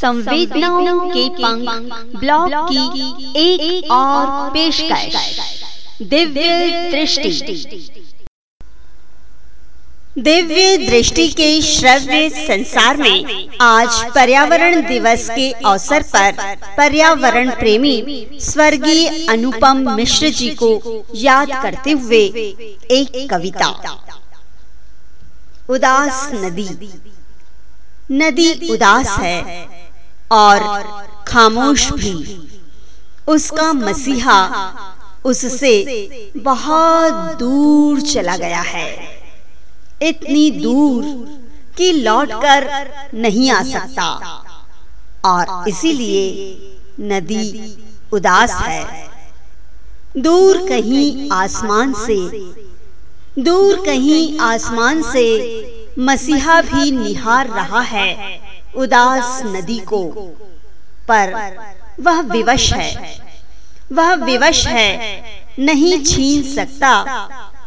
संवेदनाओं के पंख ब्लॉग की एक, एक और पेशकश। दिव्य दृष्टि। दिव्य दृष्टि के श्रव्य संसार में आज पर्यावरण दिवस के अवसर पर पर्यावरण प्रेमी स्वर्गीय अनुपम मिश्र जी को याद करते हुए एक कविता। उदास नदी। नदी उदास है। और खामोश भी। उसका मसीहा उससे बहुत दूर चला गया है। इतनी दूर कि लौटकर नहीं आ सकता। और इसीलिए नदी उदास है। दूर कहीं आसमान से, दूर कहीं आसमान से मसीहा भी निहार रहा है। उदास नदी को। पर वह विवश है। वह विवश है। नहीं छीन सकता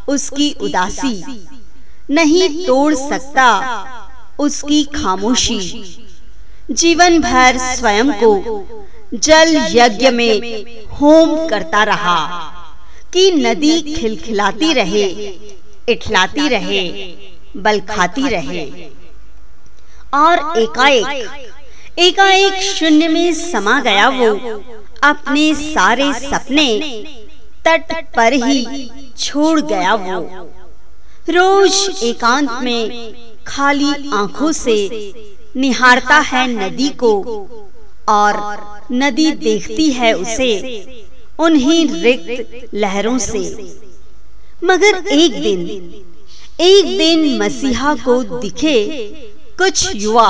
उसकी उदासी। नहीं तोड़ सकता उसकी खामोशी। जीवन भर स्वयं को जल यज्ञ में होम करता रहा कि नदी खिलखिलाती रहे, इठलाती रहे बल खाती रहे। और एकाएक एकाएक शून्य में समा गया वो, अपने सारे सपने तट पर ही छोड़ गया वो। रोज एकांत में खाली आँखों से निहारता है नदी को, और नदी देखती है उसे, उन्हीं रिक्त लहरों से। मगर एक दिन एक दिन मसीहा को दिखे कुछ युवा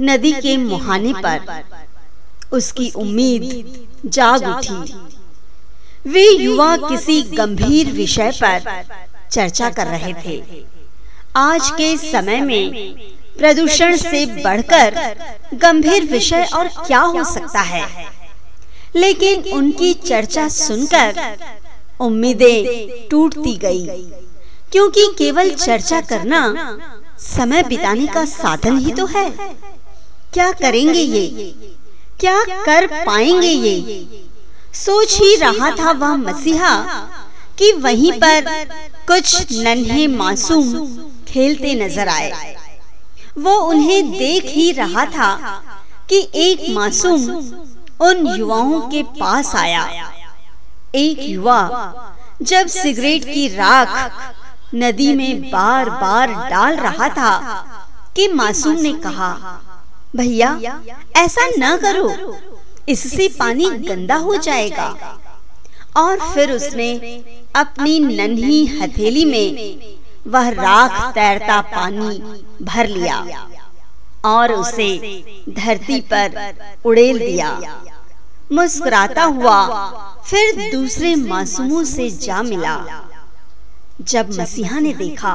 नदी के मुहाने पर उसकी उम्मीद जाग उठी। वे युवा किसी गंभीर विषय पर चर्चा कर रहे थे। आज के समय में प्रदूषण से बढ़कर गंभीर विषय और क्या हो सकता है। लेकिन उनकी चर्चा सुनकर उम्मीदें टूटती गई। क्योंकि केवल चर्चा करना समय बिताने का साधन ही तो है। क्या करेंगे ये? क्या कर पाएँगे ये? सोच ही रहा था वह मसीहा कि वहीं पर कुछ नन्हे मासूम खेलते नज़र आए। वो उन्हें देख ही रहा था कि एक मासूम उन युवाओं के पास आया। एक युवा जब सिगरेट की राख नदी में बार बार डाल रहा था कि मासूम ने कहा, भैया, ऐसा न करो, इससे पानी गंदा हो जाएगा। और फिर उसने अपनी नन्ही हथेली में वह राख तैरता पानी भर लिया और उसे धरती पर उड़ेल दिया। मुस्कुराता हुआ फिर दूसरे मासूमों से जा मिला। जब मसीहा ने देखा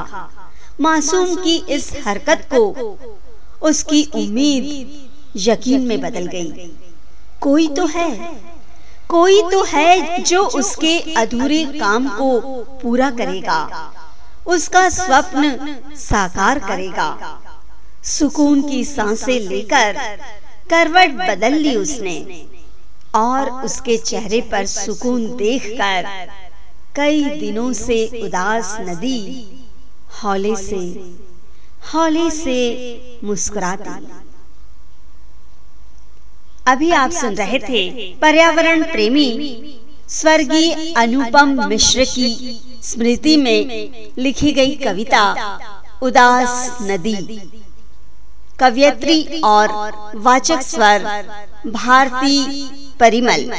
मासूम की इस हरकत को उसकी उम्मीद यकीन में बदल गई। कोई तो है कोई तो है जो उसके अधूरे काम को पूरा करेगा। उसका स्वप्न साकार करेगा। सुकून की साँसें लेकर करवट बदल ली उसने। और उसके चेहरे पर सुकून देखकर कई दिनों से उदास नदी हौले से हौले से मुस्कुराती। अभी आप सुन रहे थे पर्यावरण प्रेमी स्वर्गीय अनुपम मिश्र की स्मृति में लिखी गई कविता उदास नदी। कवियत्री और वाचक स्वर भारती परिमल।